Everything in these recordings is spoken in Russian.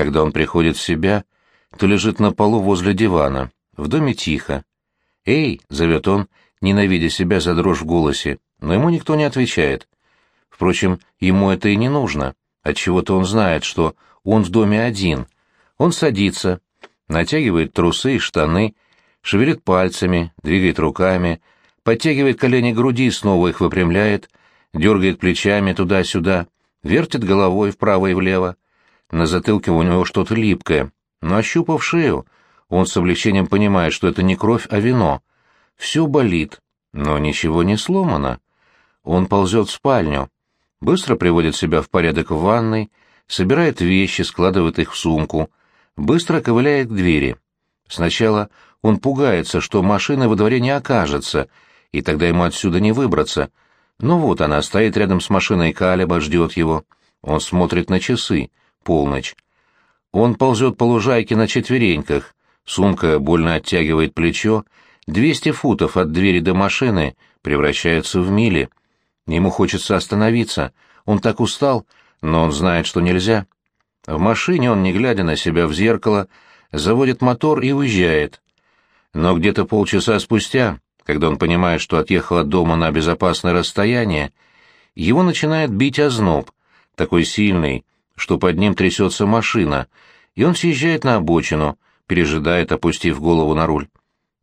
Когда он приходит в себя, то лежит на полу возле дивана. В доме тихо. «Эй!» — зовет он, ненавидя себя за дрожь в голосе, но ему никто не отвечает. Впрочем, ему это и не нужно. Отчего-то он знает, что он в доме один. Он садится, натягивает трусы и штаны, шевелит пальцами, двигает руками, подтягивает колени груди и снова их выпрямляет, дергает плечами туда-сюда, вертит головой вправо и влево. На затылке у него что-то липкое, но ощупав шею, он с облегчением понимает, что это не кровь, а вино. Все болит, но ничего не сломано. Он ползет в спальню, быстро приводит себя в порядок в ванной, собирает вещи, складывает их в сумку, быстро ковыляет к двери. Сначала он пугается, что машины во дворе не окажется, и тогда ему отсюда не выбраться. Но вот она стоит рядом с машиной Калеба, ждет его. Он смотрит на часы. Полночь. Он ползет по лужайке на четвереньках. Сумка больно оттягивает плечо. Двести футов от двери до машины превращаются в мили. Ему хочется остановиться. Он так устал, но он знает, что нельзя. В машине он, не глядя на себя в зеркало, заводит мотор и уезжает. Но где-то полчаса спустя, когда он понимает, что отъехал от дома на безопасное расстояние, его начинает бить озноб, такой сильный, что под ним трясется машина, и он съезжает на обочину, пережидает, опустив голову на руль.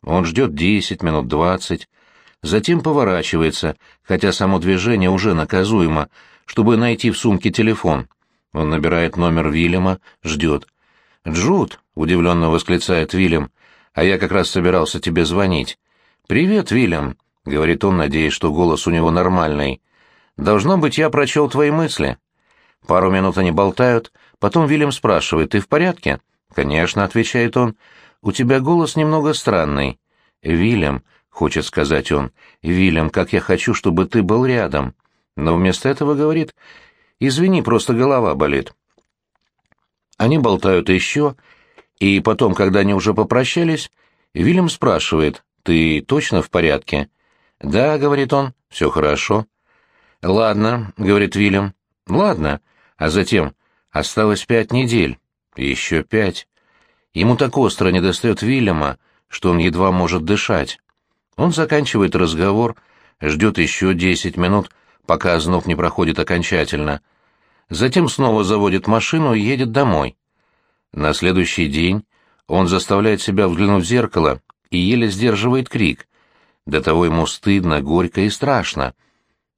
Он ждет десять минут, двадцать, затем поворачивается, хотя само движение уже наказуемо, чтобы найти в сумке телефон. Он набирает номер Вильяма, ждет. «Джуд!» — удивленно восклицает Вильям. «А я как раз собирался тебе звонить». «Привет, Вильям!» — говорит он, надеясь, что голос у него нормальный. «Должно быть, я прочел твои мысли». Пару минут они болтают, потом Вильям спрашивает, «Ты в порядке?» «Конечно», — отвечает он. «У тебя голос немного странный». «Вильям», — хочет сказать он, — «Вильям, как я хочу, чтобы ты был рядом». Но вместо этого говорит, «Извини, просто голова болит». Они болтают еще, и потом, когда они уже попрощались, Вильям спрашивает, «Ты точно в порядке?» «Да», — говорит он, — «все хорошо». «Ладно», — говорит Вильям, — «ладно». А затем осталось пять недель, еще пять. Ему так остро недостает Вильяма, что он едва может дышать. Он заканчивает разговор, ждет еще десять минут, пока озноб не проходит окончательно. Затем снова заводит машину и едет домой. На следующий день он заставляет себя взглянуть в зеркало и еле сдерживает крик. До того ему стыдно, горько и страшно.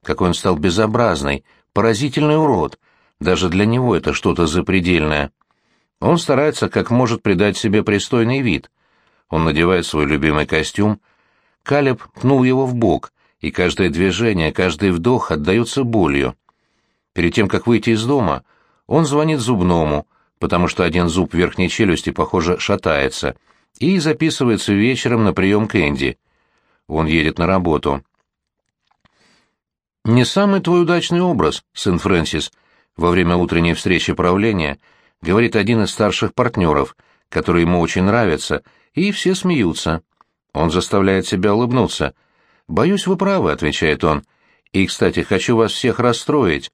Какой он стал безобразный, поразительный урод, даже для него это что-то запредельное. Он старается как может придать себе пристойный вид. Он надевает свой любимый костюм. Калеб пнул его в бок, и каждое движение, каждый вдох отдаются болью. Перед тем, как выйти из дома, он звонит зубному, потому что один зуб верхней челюсти, похоже, шатается, и записывается вечером на прием к Энди. Он едет на работу. «Не самый твой удачный образ, сын Фрэнсис», во время утренней встречи правления говорит один из старших партнеров, который ему очень нравится, и все смеются. Он заставляет себя улыбнуться. «Боюсь, вы правы», — отвечает он. «И, кстати, хочу вас всех расстроить.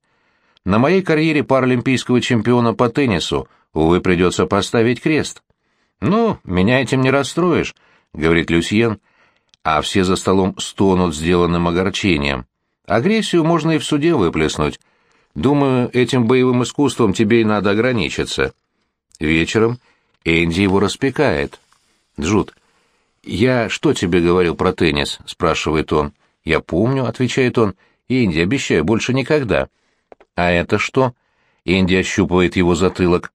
На моей карьере паралимпийского чемпиона по теннису, увы, придется поставить крест». «Ну, меня этим не расстроишь», — говорит Люсьен, а все за столом стонут сделанным огорчением. «Агрессию можно и в суде выплеснуть». Думаю, этим боевым искусством тебе и надо ограничиться. Вечером Энди его распекает. Джуд, я что тебе говорил про теннис? спрашивает он. Я помню, отвечает он. Энди, обещаю, больше никогда. А это что? Энди ощупывает его затылок.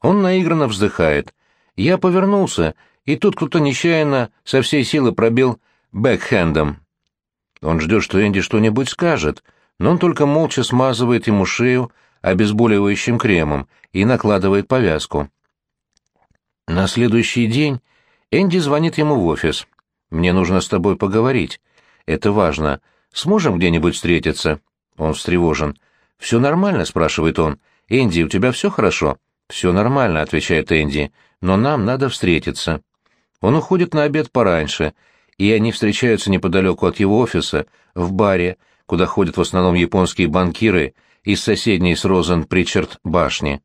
Он наигранно вздыхает. Я повернулся, и тут кто-то нечаянно со всей силы пробил бэкхендом. Он ждет, что Энди что-нибудь скажет, но он только молча смазывает ему шею обезболивающим кремом и накладывает повязку. На следующий день Энди звонит ему в офис. «Мне нужно с тобой поговорить. Это важно. Сможем где-нибудь встретиться?» Он встревожен. «Все нормально?» — спрашивает он. «Энди, у тебя все хорошо?» «Все нормально», — отвечает Энди. «Но нам надо встретиться». Он уходит на обед пораньше, и они встречаются неподалеку от его офиса, в баре, куда ходят в основном японские банкиры из соседней с Розен Причард башни.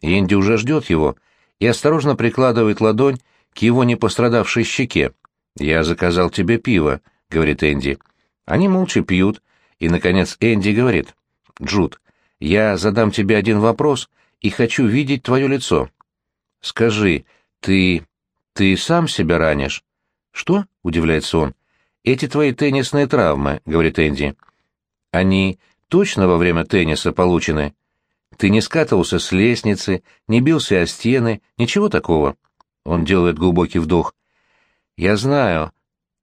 Энди уже ждет его и осторожно прикладывает ладонь к его непострадавшей щеке. «Я заказал тебе пиво», — говорит Энди. Они молча пьют, и, наконец, Энди говорит. «Джуд, я задам тебе один вопрос и хочу видеть твое лицо. Скажи, ты... ты сам себя ранишь?» «Что?» — удивляется он. «Эти твои теннисные травмы», — говорит Энди. «Они точно во время тенниса получены? Ты не скатывался с лестницы, не бился о стены, ничего такого?» Он делает глубокий вдох. «Я знаю.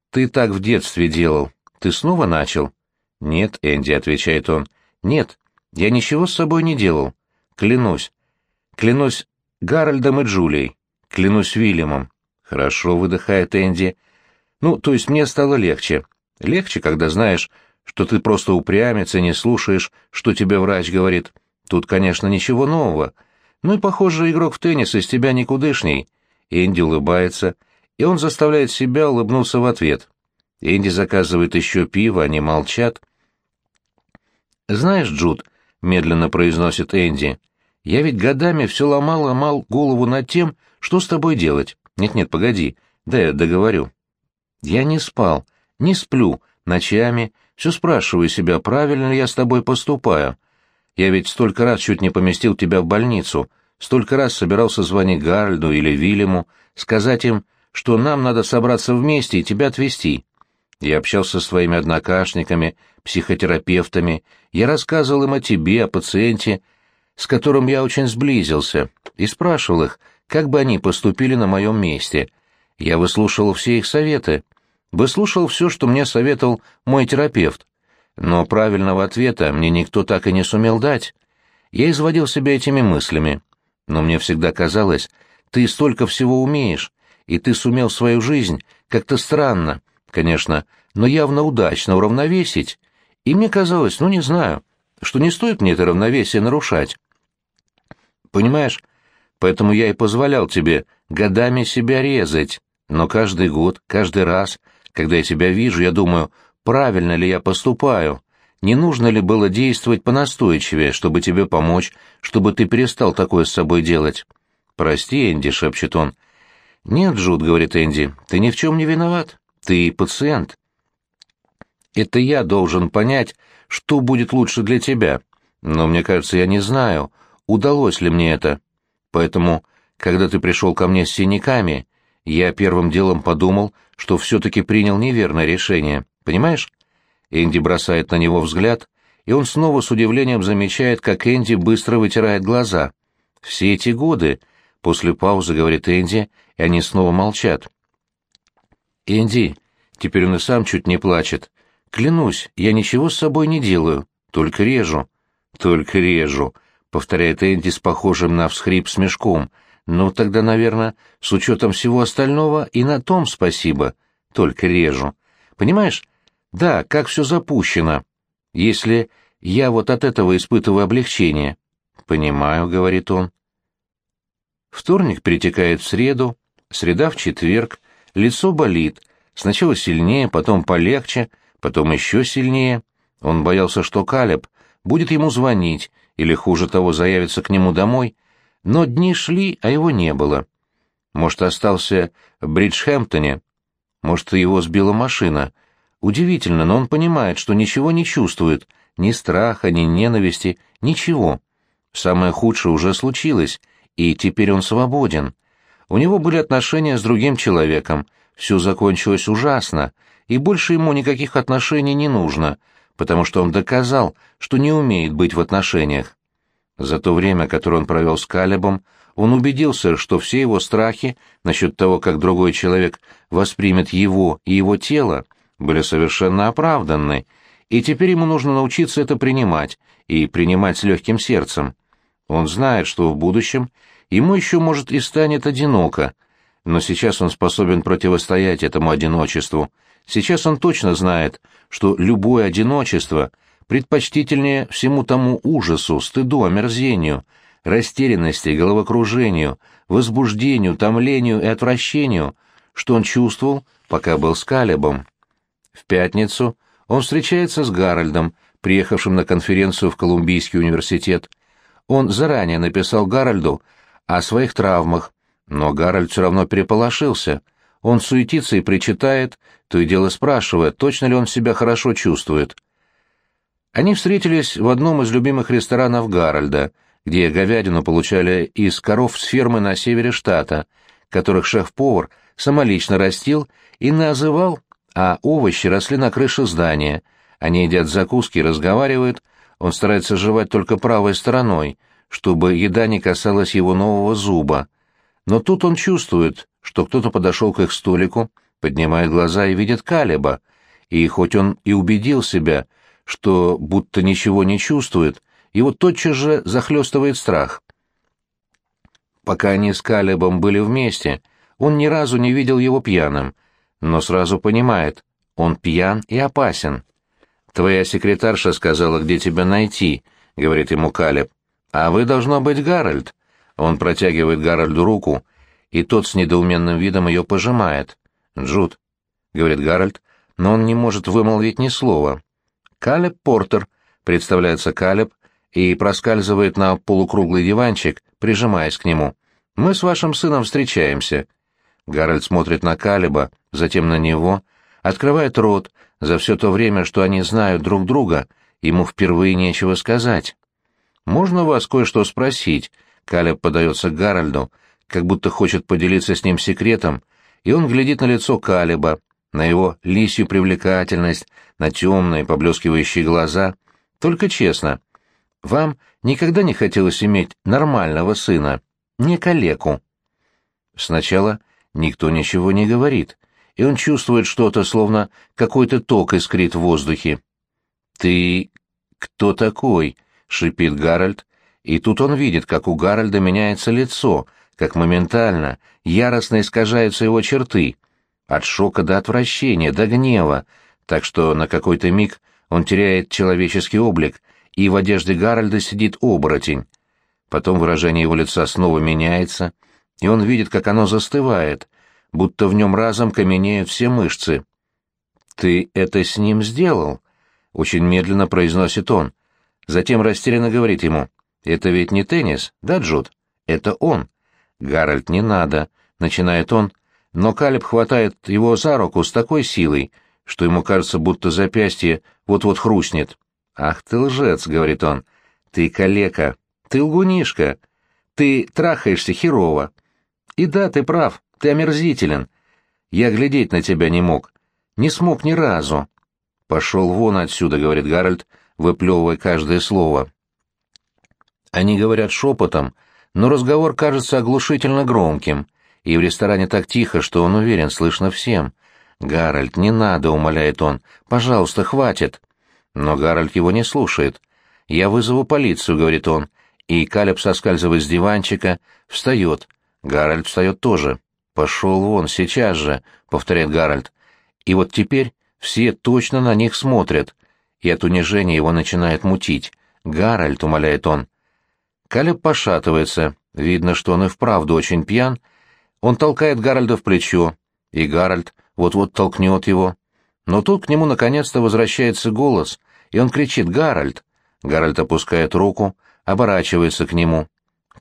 Ты так в детстве делал. Ты снова начал?» «Нет, Энди», — отвечает он. «Нет, я ничего с собой не делал. Клянусь. Клянусь Гарольдом и Джулией. Клянусь Вильямом». «Хорошо», — выдыхает Энди. «Ну, то есть мне стало легче. Легче, когда знаешь, что ты просто упрямец и не слушаешь, что тебе врач говорит. Тут, конечно, ничего нового. Ну и, похоже, игрок в теннис из тебя никудышний». Энди улыбается, и он заставляет себя улыбнуться в ответ. Энди заказывает еще пиво, они молчат. «Знаешь, Джуд», — медленно произносит Энди, — «я ведь годами все ломал-ломал голову над тем, что с тобой делать. Нет-нет, погоди, да я договорю. Я не спал, не сплю, ночами, все спрашиваю себя, правильно ли я с тобой поступаю. Я ведь столько раз чуть не поместил тебя в больницу, столько раз собирался звонить Гарльду или Вильяму, сказать им, что нам надо собраться вместе и тебя отвезти. Я общался с твоими однокашниками, психотерапевтами, я рассказывал им о тебе, о пациенте, с которым я очень сблизился, и спрашивал их, как бы они поступили на моем месте. Я выслушал все их советы, выслушал все, что мне советовал мой терапевт, но правильного ответа мне никто так и не сумел дать. Я изводил себя этими мыслями, но мне всегда казалось, ты столько всего умеешь, и ты сумел свою жизнь как-то странно, конечно, но явно удачно уравновесить, и мне казалось, ну не знаю, что не стоит мне это равновесие нарушать. Понимаешь, поэтому я и позволял тебе годами себя резать, но каждый год, каждый раз, когда я тебя вижу, я думаю, правильно ли я поступаю, не нужно ли было действовать понастойчивее, чтобы тебе помочь, чтобы ты перестал такое с собой делать. «Прости, Энди», — шепчет он. «Нет, Джуд», — говорит Энди, — «ты ни в чем не виноват. Ты пациент. Это я должен понять, что будет лучше для тебя. Но мне кажется, я не знаю, удалось ли мне это. Поэтому, когда ты пришел ко мне с синяками, я первым делом подумал, что все-таки принял неверное решение. Понимаешь? Энди бросает на него взгляд, и он снова с удивлением замечает, как Энди быстро вытирает глаза. Все эти годы, после паузы говорит Энди, и они снова молчат. «Энди», теперь он и сам чуть не плачет, клянусь, я ничего с собой не делаю, только режу». «Только режу», — повторяет Энди с похожим на всхрип смешком. «Ну, тогда, наверное, с учетом всего остального и на том спасибо. Только режу. Понимаешь? Да, как все запущено. Если я вот от этого испытываю облегчение». «Понимаю», — говорит он. Вторник перетекает в среду, среда в четверг, Лицо болит. Сначала сильнее, потом полегче, потом еще сильнее. Он боялся, что Калеб будет ему звонить, или, хуже того, заявится к нему домой. Но дни шли, а его не было. Может, остался в Бриджхэмптоне. Может, его сбила машина. Удивительно, но он понимает, что ничего не чувствует. Ни страха, ни ненависти, ничего. Самое худшее уже случилось, и теперь он свободен. У него были отношения с другим человеком, все закончилось ужасно, и больше ему никаких отношений не нужно, потому что он доказал, что не умеет быть в отношениях. За то время, которое он провел с Калебом, он убедился, что все его страхи насчет того, как другой человек воспримет его и его тело, были совершенно оправданны, и теперь ему нужно научиться это принимать, и принимать с легким сердцем. Он знает, что в будущем ему еще, может, и станет одиноко, но сейчас он способен противостоять этому одиночеству. Сейчас он точно знает, что любое одиночество предпочтительнее всему тому ужасу, стыду, омерзению, растерянности, головокружению, возбуждению, томлению и отвращению, что он чувствовал, пока был с Калебом. В пятницу он встречается с Гарольдом, приехавшим на конференцию в Колумбийский университет. Он заранее написал Гарольду о своих травмах, но Гарольд все равно переполошился. Он суетится и причитает, то и дело спрашивая, точно ли он себя хорошо чувствует. Они встретились в одном из любимых ресторанов Гарольда, где говядину получали из коров с фермы на севере штата, которых шеф-повар самолично растил и называл, а овощи росли на крыше здания. Они едят закуски и разговаривают, он старается жевать только правой стороной, чтобы еда не касалась его нового зуба. Но тут он чувствует, что кто-то подошел к их столику, поднимает глаза и видит Калеба, и хоть он и убедил себя, что будто ничего не чувствует, его тотчас же захлестывает страх. Пока они с Калебом были вместе, он ни разу не видел его пьяным, но сразу понимает, он пьян и опасен. «Твоя секретарша сказала, где тебя найти», — говорит ему Калеб. «А вы, должно быть, Гарольд». Он протягивает Гарольду руку, и тот с недоуменным видом ее пожимает. «Джуд», — говорит Гарольд, но он не может вымолвить ни слова. «Калеб Портер», — представляется Калеб, и проскальзывает на полукруглый диванчик, прижимаясь к нему. «Мы с вашим сыном встречаемся». Гарольд смотрит на Калеба, затем на него, открывает рот, за все то время, что они знают друг друга, ему впервые нечего сказать. «Можно вас кое-что спросить?» Калеб подается к Гарольду, как будто хочет поделиться с ним секретом, и он глядит на лицо Калеба, на его лисью привлекательность, на темные поблескивающие глаза. Только честно, вам никогда не хотелось иметь нормального сына, не калеку? Сначала никто ничего не говорит, и он чувствует что-то, словно какой-то ток искрит в воздухе. «Ты кто такой?» — шипит Гарольд, и тут он видит, как у Гарольда меняется лицо, как моментально, яростно искажаются его черты, от шока до отвращения, до гнева, так что на какой-то миг он теряет человеческий облик, и в одежде Гарольда сидит оборотень. Потом выражение его лица снова меняется, и он видит, как оно застывает, будто в нем разом каменеют все мышцы. «Ты это с ним сделал?» — очень медленно произносит он. Затем растерянно говорит ему. «Это ведь не теннис, да, Джуд? Это он». «Гарольд, не надо», — начинает он, но Калиб хватает его за руку с такой силой, что ему кажется, будто запястье вот-вот хрустнет. «Ах ты лжец», — говорит он, — «ты калека, ты лгунишка, ты трахаешься херово. И да, ты прав, ты омерзителен. Я глядеть на тебя не мог, не смог ни разу». «Пошел вон отсюда», — говорит Гарольд, выплевывая каждое слово. Они говорят шепотом, но разговор кажется оглушительно громким, и в ресторане так тихо, что он уверен, слышно всем. «Гарольд, не надо», — умоляет он, — «пожалуйста, хватит». Но Гарольд его не слушает. «Я вызову полицию», — говорит он. И Калеб соскальзывает с диванчика, встает. Гарольд встает тоже. «Пошел вон, сейчас же», — повторяет Гарольд. И вот теперь все точно на них смотрят, и от унижения его начинает мутить. «Гарольд», — умоляет он. Калеб пошатывается, видно, что он и вправду очень пьян. Он толкает Гарольда в плечо, и Гарольд вот-вот толкнет его. Но тут к нему наконец-то возвращается голос, и он кричит «Гарольд!». Гарольд опускает руку, оборачивается к нему.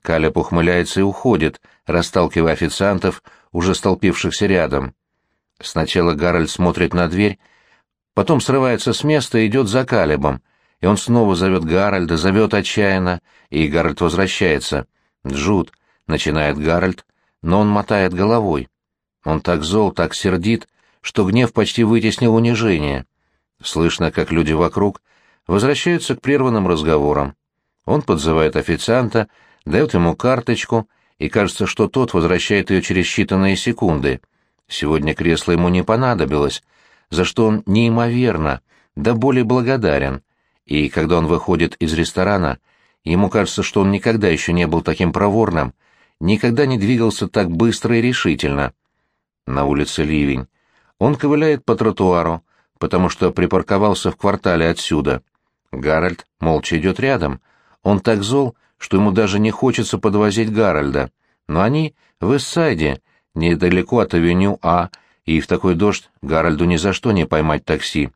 Калеб ухмыляется и уходит, расталкивая официантов, уже столпившихся рядом. Сначала Гарольд смотрит на дверь, потом срывается с места и идет за Калебом, и он снова зовет Гарольда, зовет отчаянно, и Гарольд возвращается. «Джуд», — начинает Гарольд, но он мотает головой. Он так зол, так сердит, что гнев почти вытеснил унижение. Слышно, как люди вокруг возвращаются к прерванным разговорам. Он подзывает официанта, дает ему карточку, и кажется, что тот возвращает ее через считанные секунды. Сегодня кресло ему не понадобилось, за что он неимоверно, да более благодарен. И когда он выходит из ресторана, ему кажется, что он никогда еще не был таким проворным, никогда не двигался так быстро и решительно. На улице ливень. Он ковыляет по тротуару, потому что припарковался в квартале отсюда. Гарольд молча идет рядом. Он так зол, что ему даже не хочется подвозить Гарольда. Но они в Ист-Сайде, недалеко от авеню А, и в такой дождь Гарольду ни за что не поймать такси.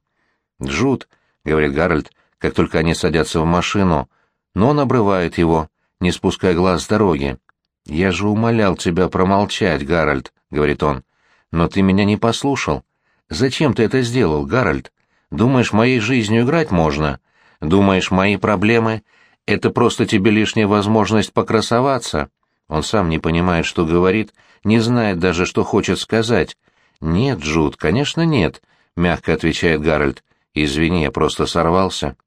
«Джуд», — говорит Гарольд, как только они садятся в машину, но он обрывает его. не спуская глаз с дороги. «Я же умолял тебя промолчать, Гарольд», — говорит он. «Но ты меня не послушал. Зачем ты это сделал, Гарольд? Думаешь, моей жизнью играть можно? Думаешь, мои проблемы — это просто тебе лишняя возможность покрасоваться?» Он сам не понимает, что говорит, не знает даже, что хочет сказать. «Нет, Джуд, конечно, нет», — мягко отвечает Гарольд. «Извини, я просто сорвался».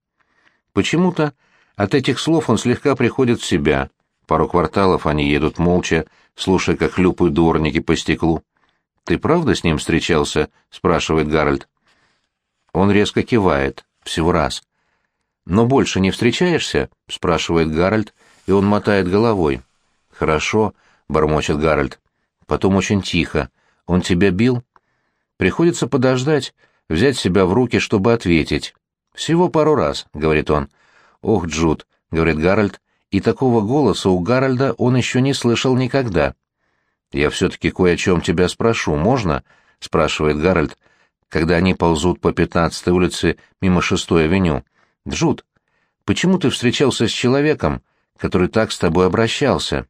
Почему-то от этих слов он слегка приходит в себя. Пару кварталов они едут молча, слушая, как хлюпают дворники по стеклу. «Ты правда с ним встречался?» — спрашивает Гарольд. Он резко кивает. Всего раз. «Но больше не встречаешься?» — спрашивает Гарольд, и он мотает головой. «Хорошо», — бормочет Гарольд. Потом очень тихо. «Он тебя бил?» Приходится подождать, взять себя в руки, чтобы ответить. «Всего пару раз», — говорит он. «Ох, Джуд», — говорит Гарольд, и такого голоса у Гарольда он еще не слышал никогда. «Я все-таки кое о чем тебя спрошу, можно?» — спрашивает Гарольд, когда они ползут по пятнадцатой улице мимо шестой авеню. «Джуд, почему ты встречался с человеком, который так с тобой обращался?»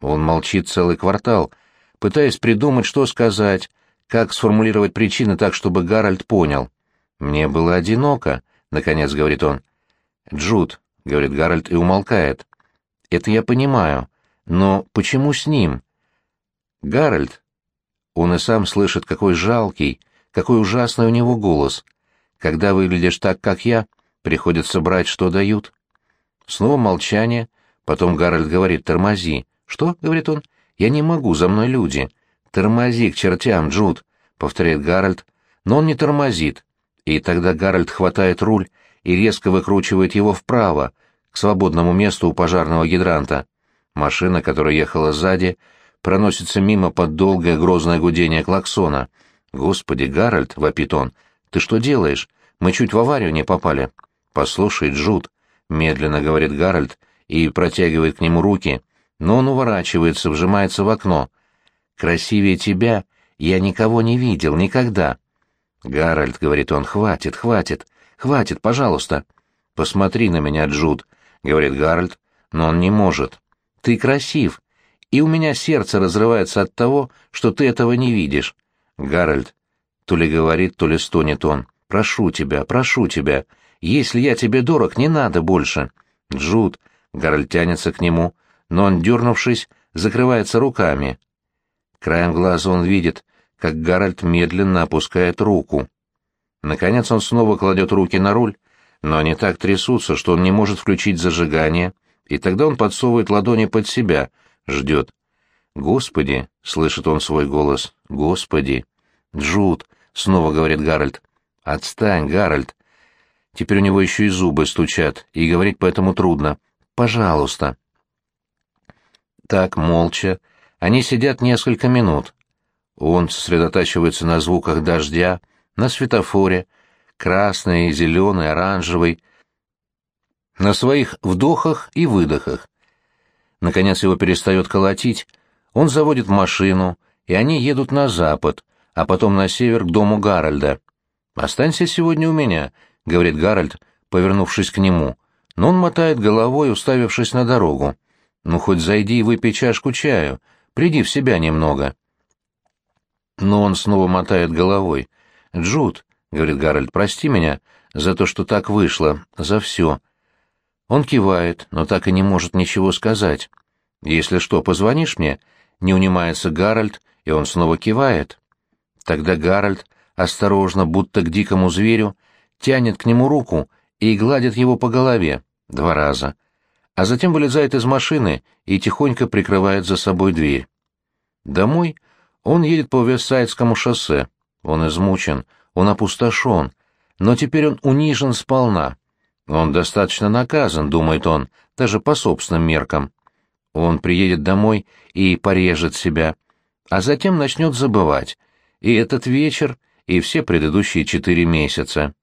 Он молчит целый квартал, пытаясь придумать, что сказать, как сформулировать причины так, чтобы Гарольд понял. «Мне было одиноко», наконец говорит он. Джуд, говорит Гарольд и умолкает. Это я понимаю, но почему с ним? Гарольд. Он и сам слышит, какой жалкий, какой ужасный у него голос. Когда выглядишь так, как я, приходится брать, что дают. Снова молчание, потом Гарольд говорит «тормози». «Что?» — говорит он. «Я не могу, за мной люди». «Тормози к чертям, Джуд», — повторяет Гарольд, но он не тормозит. И тогда Гарольд хватает руль и резко выкручивает его вправо, к свободному месту у пожарного гидранта. Машина, которая ехала сзади, проносится мимо под долгое грозное гудение клаксона. «Господи, Гарольд!» — вопит он. «Ты что делаешь? Мы чуть в аварию не попали». «Послушай, Джуд», — медленно говорит Гарольд и протягивает к нему руки, но он уворачивается, вжимается в окно. «Красивее тебя я никого не видел, никогда. «Гарольд», — говорит он, — «хватит, хватит, хватит, пожалуйста». «Посмотри на меня, Джуд», — говорит Гарольд, но он не может. «Ты красив, и у меня сердце разрывается от того, что ты этого не видишь». «Гарольд», — то ли говорит, то ли стонет он, — «прошу тебя, прошу тебя, если я тебе дорог, не надо больше». «Джуд», — Гарольд тянется к нему, но он, дернувшись, закрывается руками. Краем глаза он видит, как Гарольд медленно опускает руку. Наконец он снова кладет руки на руль, но они так трясутся, что он не может включить зажигание, и тогда он подсовывает ладони под себя, ждет. «Господи!» — слышит он свой голос. «Господи!» «Джуд!» — снова говорит Гарольд. «Отстань, Гарольд!» Теперь у него еще и зубы стучат, и говорить поэтому трудно. «Пожалуйста!» Так, молча, они сидят несколько минут. Он сосредотачивается на звуках дождя, на светофоре, красный, зеленый, оранжевый, на своих вдохах и выдохах. Наконец его перестает колотить, он заводит машину, и они едут на запад, а потом на север к дому Гарольда. «Останься сегодня у меня», — говорит Гарольд, повернувшись к нему, но он мотает головой, уставившись на дорогу. «Ну, хоть зайди и выпей чашку чаю, приди в себя немного». Но он снова мотает головой. «Джуд», — говорит Гарольд, — «прости меня за то, что так вышло, за все». Он кивает, но так и не может ничего сказать. «Если что, позвонишь мне?» — не унимается Гарольд, и он снова кивает. Тогда Гарольд, осторожно, будто к дикому зверю, тянет к нему руку и гладит его по голове два раза, а затем вылезает из машины и тихонько прикрывает за собой дверь. Домой он едет по Вестсайдскому шоссе. Он измучен, он опустошен, но теперь он унижен сполна. Он достаточно наказан, думает он, даже по собственным меркам. Он приедет домой и порежет себя, а затем начнет забывать. И этот вечер, и все предыдущие четыре месяца.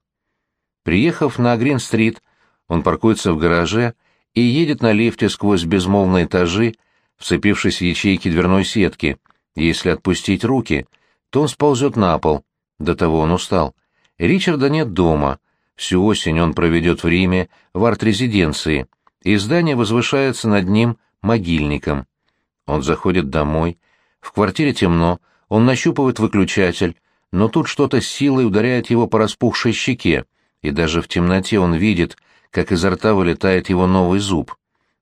Приехав на Грин-стрит, он паркуется в гараже и едет на лифте сквозь безмолвные этажи, вцепившись в ячейки дверной сетки — если отпустить руки, то он сползет на пол. До того он устал. Ричарда нет дома. Всю осень он проведет в Риме, в арт-резиденции. и здание возвышается над ним могильником. Он заходит домой. В квартире темно, он нащупывает выключатель, но тут что-то силой ударяет его по распухшей щеке, и даже в темноте он видит, как изо рта вылетает его новый зуб.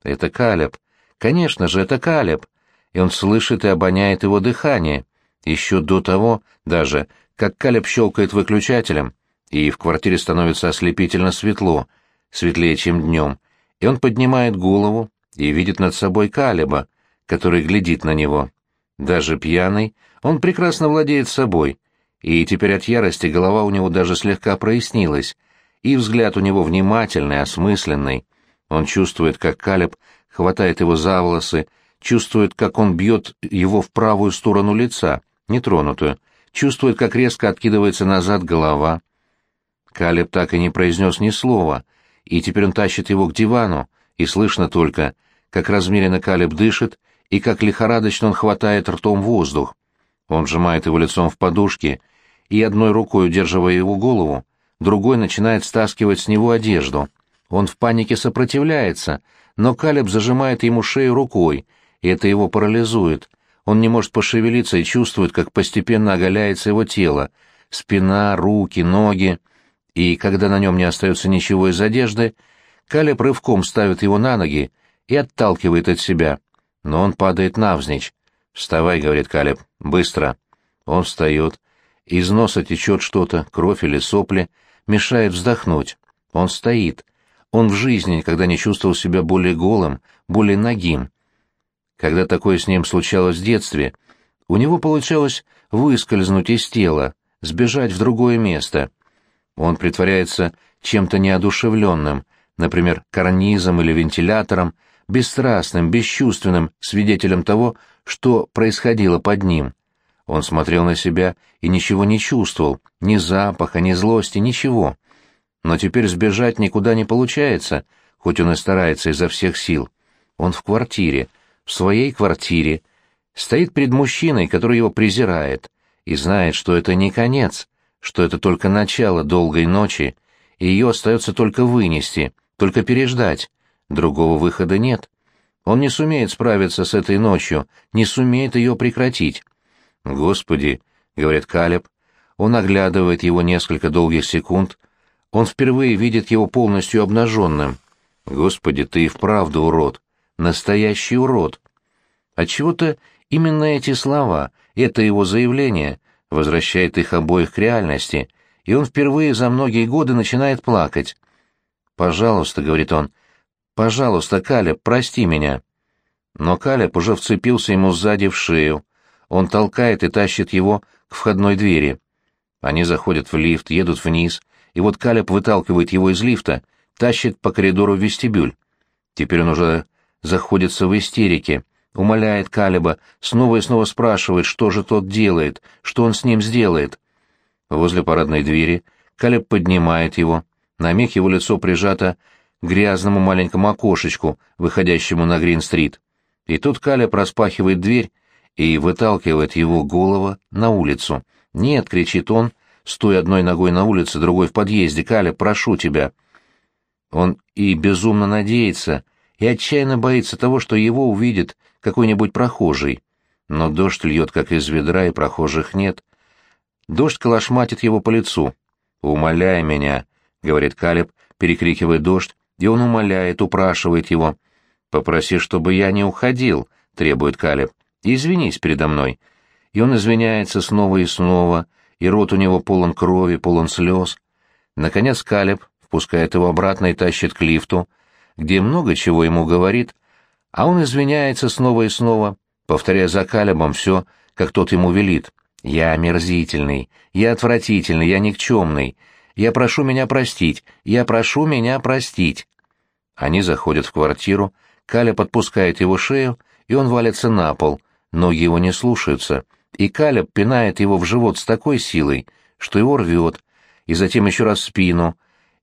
Это Калеб. Конечно же, это Калеб. И он слышит и обоняет его дыхание. Еще до того, даже, как Калеб щелкает выключателем, и в квартире становится ослепительно светло, светлее, чем днем, и он поднимает голову и видит над собой Калеба, который глядит на него. Даже пьяный, он прекрасно владеет собой, и теперь от ярости голова у него даже слегка прояснилась, и взгляд у него внимательный, осмысленный. Он чувствует, как Калеб хватает его за волосы, чувствует, как он бьет его в правую сторону лица, нетронутую, чувствует, как резко откидывается назад голова. Калеб так и не произнес ни слова, и теперь он тащит его к дивану, и слышно только, как размеренно Калеб дышит и как лихорадочно он хватает ртом воздух. Он сжимает его лицом в подушке и, одной рукой удерживая его голову, другой начинает стаскивать с него одежду. Он в панике сопротивляется, но Калеб зажимает ему шею рукой, и это его парализует. Он не может пошевелиться и чувствует, как постепенно оголяется его тело, спина, руки, ноги. И когда на нем не остается ничего из одежды, Калеб рывком ставит его на ноги и отталкивает от себя. Но он падает навзничь. «Вставай», — говорит Калеб, — «быстро». Он встает. Из носа течет что-то, кровь или сопли, мешает вздохнуть. Он стоит. Он в жизни никогда не чувствовал себя более голым, более нагим. Когда такое с ним случалось в детстве, у него получалось выскользнуть из тела, сбежать в другое место. Он притворяется чем-то неодушевленным, например, карнизом или вентилятором, бесстрастным, бесчувственным свидетелем того, что происходило под ним. Он смотрел на себя и ничего не чувствовал, ни запаха, ни злости, ничего. Но теперь сбежать никуда не получается, хоть он и старается изо всех сил. Он в квартире, в своей квартире, стоит перед мужчиной, который его презирает, и знает, что это не конец, что это только начало долгой ночи, и ее остается только вынести, только переждать. Другого выхода нет. Он не сумеет справиться с этой ночью, не сумеет ее прекратить. «Господи», — говорит Калеб, он оглядывает его несколько долгих секунд, он впервые видит его полностью обнаженным. «Господи, ты и вправду урод, настоящий урод». Отчего-то именно эти слова, это его заявление, возвращает их обоих к реальности, и он впервые за многие годы начинает плакать. «Пожалуйста», — говорит он, — «пожалуйста, Калеб, прости меня». Но Калеб уже вцепился ему сзади в шею, он толкает и тащит его к входной двери. Они заходят в лифт, едут вниз, и вот Калеб выталкивает его из лифта, тащит по коридору в вестибюль. Теперь он уже заходится в истерике, умоляет Калеба, снова и снова спрашивает, что же тот делает, что он с ним сделает. Возле парадной двери Калеб поднимает его, на миг его лицо прижато к грязному маленькому окошечку, выходящему на Грин-стрит. И тут Калеб распахивает дверь и выталкивает его голову на улицу. «Нет!» — кричит он, стоя одной ногой на улице, другой в подъезде. «Каля, прошу тебя!» Он и безумно надеется, и отчаянно боится того, что его увидит какой-нибудь прохожий. Но дождь льет, как из ведра, и прохожих нет. Дождь колошматит его по лицу. «Умоляй меня», — говорит Калеб, перекрикивая дождь, и он умоляет, упрашивает его. «Попроси, чтобы я не уходил», — требует Калеб. Извинись передо мной. И он извиняется снова и снова, и рот у него полон крови, полон слез. Наконец Калеб впускает его обратно и тащит к лифту, где много чего ему говорит, а он извиняется снова и снова, повторяя за Калебом все, как тот ему велит. «Я омерзительный, я отвратительный, я никчемный, я прошу меня простить, я прошу меня простить». Они заходят в квартиру, Каля подпускает его шею, и он валится на пол, Ноги его не слушаются, и Калеб пинает его в живот с такой силой, что его рвет, и затем еще раз спину,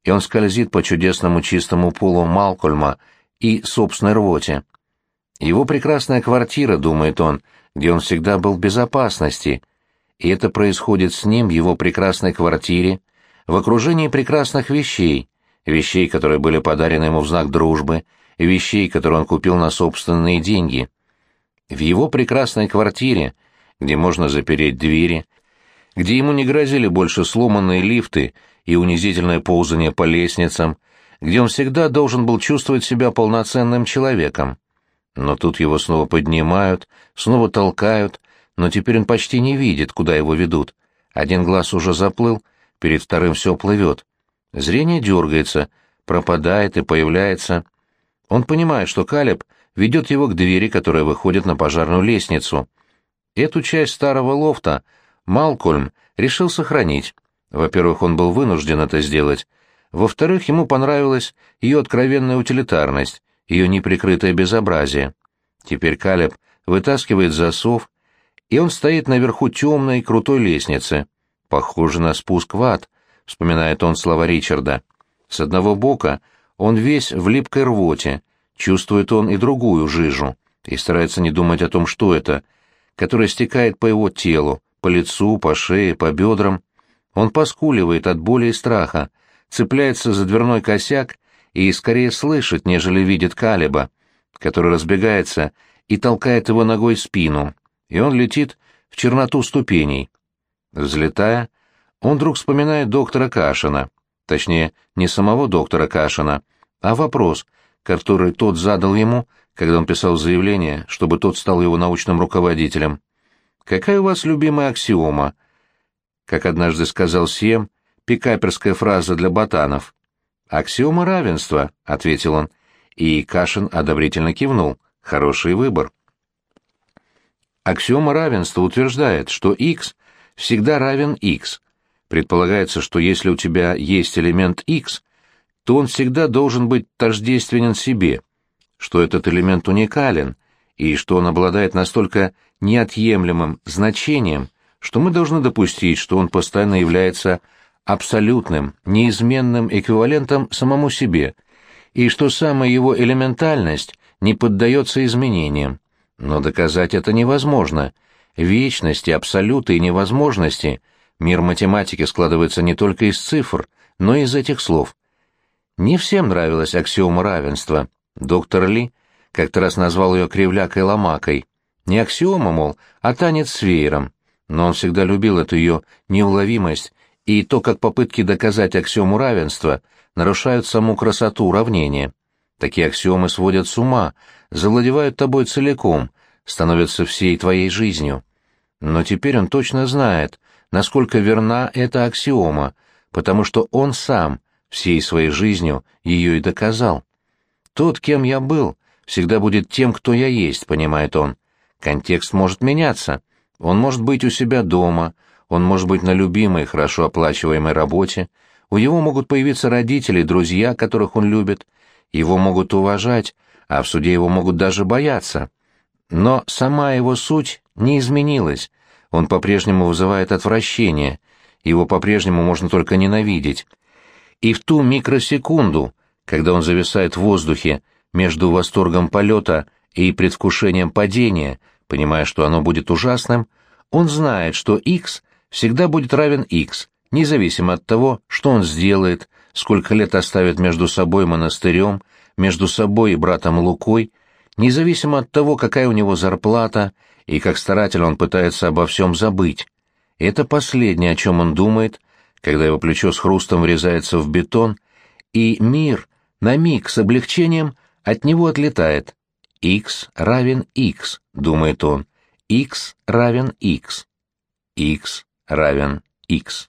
и он скользит по чудесному чистому полу Малкольма и собственной рвоте. Его прекрасная квартира, думает он, где он всегда был в безопасности, и это происходит с ним в его прекрасной квартире, в окружении прекрасных вещей, вещей, которые были подарены ему в знак дружбы, вещей, которые он купил на собственные деньги. В его прекрасной квартире, где можно запереть двери, где ему не грозили больше сломанные лифты и унизительное ползание по лестницам, где он всегда должен был чувствовать себя полноценным человеком. Но тут его снова поднимают, снова толкают, но теперь он почти не видит, куда его ведут. Один глаз уже заплыл, перед вторым все плывет. Зрение дергается, пропадает и появляется. Он понимает, что Калеб ведет его к двери, которая выходит на пожарную лестницу. Эту часть старого лофта Малкольм решил сохранить. Во-первых, он был вынужден это сделать. Во-вторых, ему понравилась ее откровенная утилитарность, ее неприкрытое безобразие. Теперь Калеб вытаскивает засов, и он стоит наверху темной крутой лестницы. Похоже на спуск в ад, вспоминает он слова Ричарда. С одного бока он весь в липкой рвоте, чувствует он и другую жижу, и старается не думать о том, что это, которая стекает по его телу, по лицу, по шее, по бедрам. Он поскуливает от боли и страха, цепляется за дверной косяк и скорее слышит, нежели видит Калиба, который разбегается и толкает его ногой в спину, и он летит в черноту ступеней. Взлетая, он вдруг вспоминает доктора Кашина, точнее, не самого доктора Кашина, а вопрос, который тот задал ему, когда он писал заявление, чтобы тот стал его научным руководителем. «Какая у вас любимая аксиома?» Как однажды сказал Сьем, пикаперская фраза для ботанов. «Аксиома равенства», — ответил он, и Кашин одобрительно кивнул. «Хороший выбор». Аксиома равенства утверждает, что x всегда равен x. Предполагается, что если у тебя есть элемент x, то он всегда должен быть тождественен себе, что этот элемент уникален, и что он обладает настолько неотъемлемым значением, что мы должны допустить, что он постоянно является абсолютным, неизменным эквивалентом самому себе, и что самая его элементальность не поддается изменениям. Но доказать это невозможно. Вечности, абсолюты и невозможности мир математики складывается не только из цифр, но и из этих слов. Не всем нравилась аксиома равенства. Доктор Ли как-то раз назвал ее кривлякой-ломакой. Не аксиома, мол, а танец с веером. Но он всегда любил эту ее неуловимость и то, как попытки доказать аксиому равенства нарушают саму красоту уравнения. Такие аксиомы сводят с ума, завладевают тобой целиком, становятся всей твоей жизнью. Но теперь он точно знает, насколько верна эта аксиома, потому что он сам всей своей жизнью ее и доказал. Тот, кем я был, всегда будет тем, кто я есть, понимает он. Контекст может меняться. Он может быть у себя дома, он может быть на любимой, хорошо оплачиваемой работе, у него могут появиться родители, друзья, которых он любит, его могут уважать, а в суде его могут даже бояться. Но сама его суть не изменилась, он по-прежнему вызывает отвращение, его по-прежнему можно только ненавидеть. И в ту микросекунду, когда он зависает в воздухе между восторгом полета и предвкушением падения, понимая, что оно будет ужасным, он знает, что x всегда будет равен x, независимо от того, что он сделает, сколько лет оставит между собой монастырем, между собой и братом Лукой, независимо от того, какая у него зарплата и как старательно он пытается обо всем забыть. Это последнее, о чем он думает, когда его плечо с хрустом врезается в бетон, и мир на миг с облегчением от него отлетает. X равен x, думает он. x равен x. x равен x.